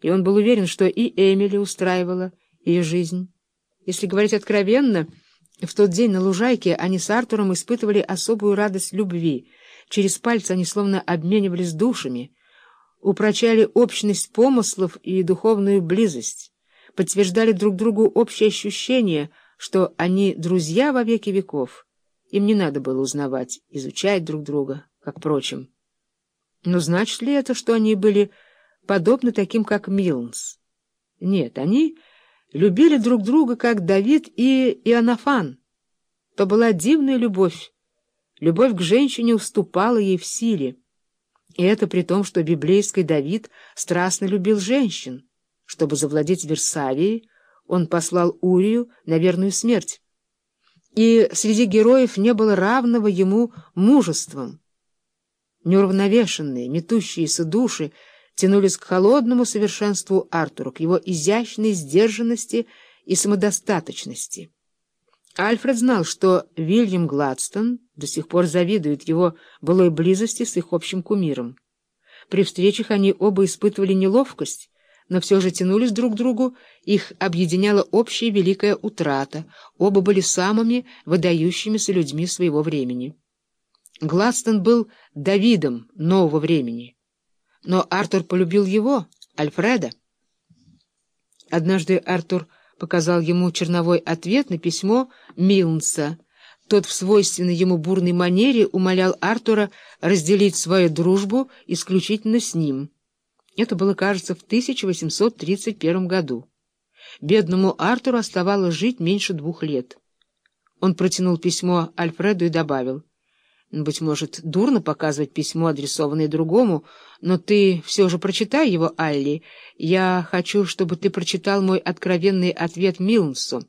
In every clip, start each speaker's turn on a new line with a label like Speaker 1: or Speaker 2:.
Speaker 1: и он был уверен, что и Эмили устраивала ее жизнь. Если говорить откровенно, в тот день на лужайке они с Артуром испытывали особую радость любви. Через пальцы они словно обменивались душами, упрочали общность помыслов и духовную близость, подтверждали друг другу общее ощущение, что они друзья во веки веков. Им не надо было узнавать, изучать друг друга, как прочим. Но значит ли это, что они были подобны таким, как Милнс? Нет, они любили друг друга, как Давид и Иоаннафан. То была дивная любовь. Любовь к женщине уступала ей в силе. И это при том, что библейский Давид страстно любил женщин. Чтобы завладеть Версавией, он послал Урию на верную смерть. И среди героев не было равного ему мужеством. Неуравновешенные, метущиеся души тянулись к холодному совершенству Артура, к его изящной сдержанности и самодостаточности. Альфред знал, что Вильям Гладстон до сих пор завидует его былой близости с их общим кумиром. При встречах они оба испытывали неловкость, но все же тянулись друг к другу, их объединяла общая великая утрата, оба были самыми выдающимися людьми своего времени. Гладстон был Давидом нового времени, но Артур полюбил его, Альфреда. Однажды Артур показал ему черновой ответ на письмо Милнса. Тот в свойственной ему бурной манере умолял Артура разделить свою дружбу исключительно с ним. Это было, кажется, в 1831 году. Бедному Артуру оставалось жить меньше двух лет. Он протянул письмо Альфреду и добавил — быть может, дурно показывать письмо, адресованное другому, но ты все же прочитай его, Алли. Я хочу, чтобы ты прочитал мой откровенный ответ Милнсу.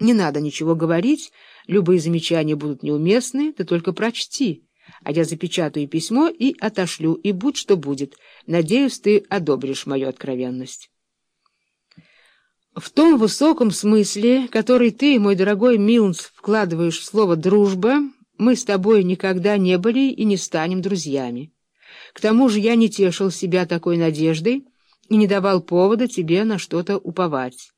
Speaker 1: Не надо ничего говорить, любые замечания будут неуместны, ты только прочти. А я запечатаю письмо и отошлю, и будь что будет. Надеюсь, ты одобришь мою откровенность. В том высоком смысле, который ты, мой дорогой Милнс, вкладываешь в слово «дружба», мы с тобой никогда не были и не станем друзьями. К тому же я не тешил себя такой надеждой и не давал повода тебе на что-то уповать.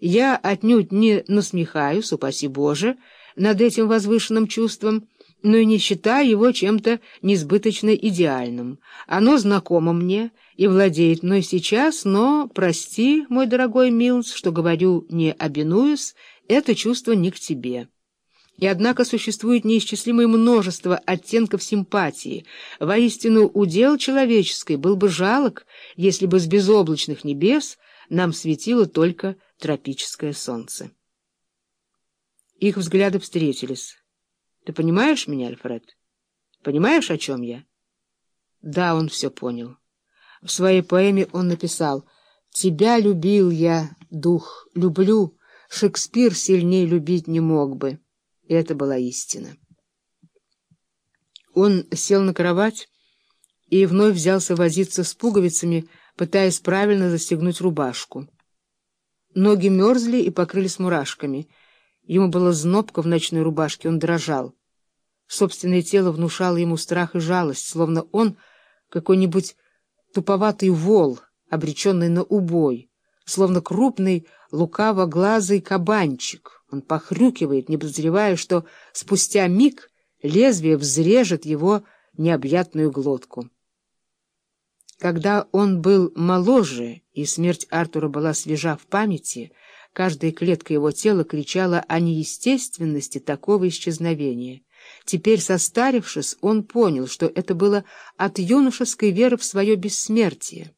Speaker 1: Я отнюдь не насмехаюсь, упаси Боже, над этим возвышенным чувством, но и не считаю его чем-то несбыточно идеальным. Оно знакомо мне и владеет мной сейчас, но, прости, мой дорогой Милнс, что говорю не обинуюсь, это чувство не к тебе». И однако существует неисчислимое множество оттенков симпатии. Воистину, удел человеческий был бы жалок, если бы с безоблачных небес нам светило только тропическое солнце. Их взгляды встретились. Ты понимаешь меня, Альфред? Понимаешь, о чем я? Да, он все понял. В своей поэме он написал «Тебя любил я, дух, люблю, Шекспир сильней любить не мог бы». И это была истина. Он сел на кровать и вновь взялся возиться с пуговицами, пытаясь правильно застегнуть рубашку. Ноги мерзли и покрылись мурашками. Ему было знобко в ночной рубашке, он дрожал. Собственное тело внушало ему страх и жалость, словно он какой-нибудь туповатый вол, обреченный на убой, словно крупный лукаво-глазый кабанчик — он похрюкивает, не подозревая, что спустя миг лезвие взрежет его необъятную глотку. Когда он был моложе, и смерть Артура была свежа в памяти, каждая клетка его тела кричала о неестественности такого исчезновения. Теперь, состарившись, он понял, что это было от юношеской веры в свое бессмертие.